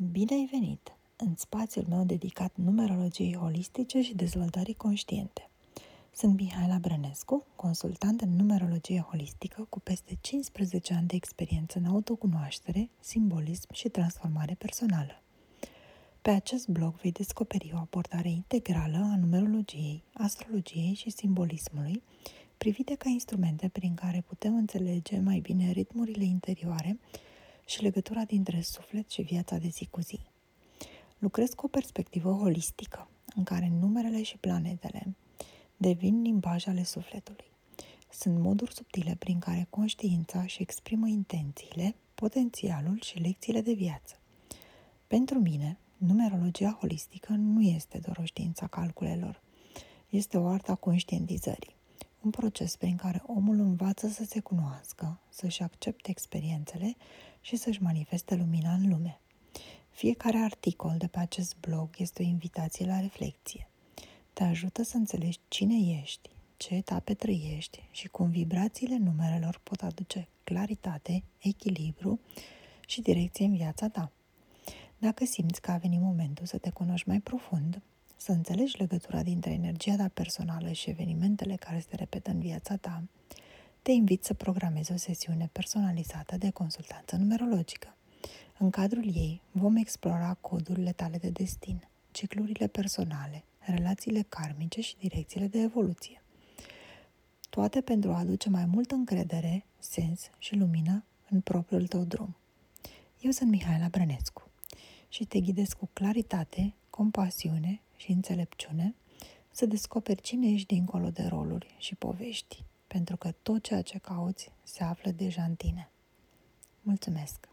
Bine ai venit în spațiul meu dedicat numerologiei holistice și dezvoltării conștiente. Sunt Mihaela Brănescu, consultant în numerologie holistică cu peste 15 ani de experiență în autocunoaștere, simbolism și transformare personală. Pe acest blog vei descoperi o abordare integrală a numerologiei, astrologiei și simbolismului, privite ca instrumente prin care putem înțelege mai bine ritmurile interioare și legătura dintre suflet și viața de zi cu zi. Lucrez cu o perspectivă holistică, în care numerele și planetele devin limbaje ale sufletului. Sunt moduri subtile prin care conștiința își exprimă intențiile, potențialul și lecțiile de viață. Pentru mine, numerologia holistică nu este doar o știință a calculelor, este o artă a conștientizării un proces prin care omul învață să se cunoască, să-și accepte experiențele și să-și manifeste lumina în lume. Fiecare articol de pe acest blog este o invitație la reflexie. Te ajută să înțelegi cine ești, ce etape trăiești și cum vibrațiile numerelor pot aduce claritate, echilibru și direcție în viața ta. Dacă simți că a venit momentul să te cunoști mai profund, să înțelegi legătura dintre energia ta personală și evenimentele care se repetă în viața ta, te invit să programezi o sesiune personalizată de consultanță numerologică. În cadrul ei vom explora codurile tale de destin, ciclurile personale, relațiile karmice și direcțiile de evoluție. Toate pentru a aduce mai multă încredere, sens și lumină în propriul tău drum. Eu sunt Mihaela Brănescu și te ghidez cu claritate, compasiune și înțelepciune să descoperi cine ești dincolo de roluri și povești, pentru că tot ceea ce cauți se află deja în tine. Mulțumesc!